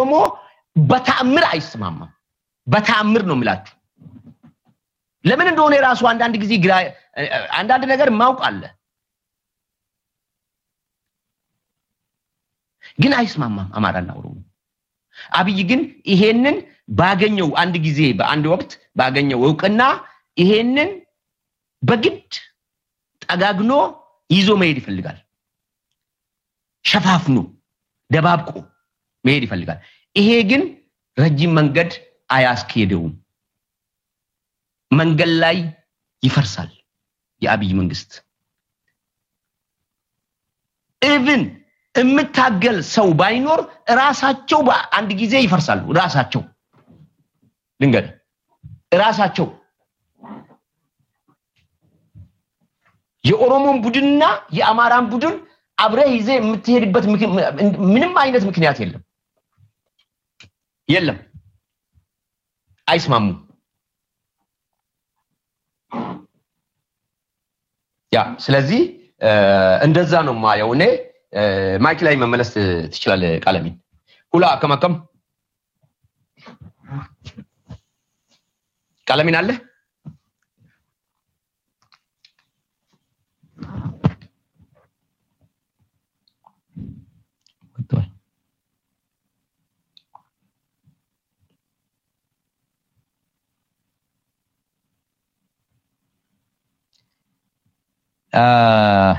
ኦሮሞ በተአምር አይስማማም። በተአምር ነው የምላችሁ። ለምን እንደሆነ የራሱ አንዳንድ ጊዜ አንዳንድ ነገር ማውቅ አለ፣ ግን አይስማማም አማራና ኦሮሞ። አብይ ግን ይሄንን ባገኘው አንድ ጊዜ በአንድ ወቅት ባገኘው እውቅና ይሄንን በግድ ጠጋግኖ ይዞ መሄድ ይፈልጋል። ሸፋፍኑ ደባብቆ መሄድ ይፈልጋል። ይሄ ግን ረጅም መንገድ አያስኬደውም። መንገድ ላይ ይፈርሳል የአብይ መንግስት። ኢቭን የምታገል ሰው ባይኖር ራሳቸው በአንድ ጊዜ ይፈርሳሉ። ራሳቸው ልንገድ ራሳቸው የኦሮሞን ቡድንና የአማራን ቡድን አብረህ ይዘህ የምትሄድበት ምንም አይነት ምክንያት የለም የለም። አይስማሙም። ያ ስለዚህ እንደዛ ነው ማየው እኔ። ማይክ ላይ መመለስ ትችላለህ። ቃለሚን ሁላ አከማከም ቃለሚን አለ Uh,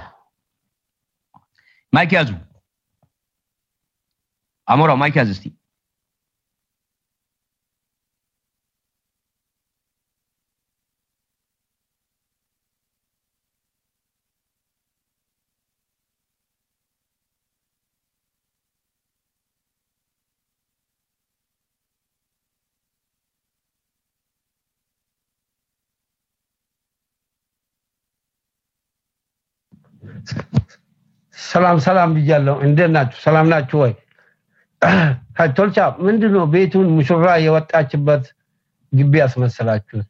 مرکز امو را مرکز استی ሰላም ሰላም ብያለሁ። እንዴት ናችሁ? ሰላም ናችሁ ወይ? ቶልቻ ምንድን ነው ቤቱን ሙሽራ የወጣችበት ግቢ ያስመሰላችሁት?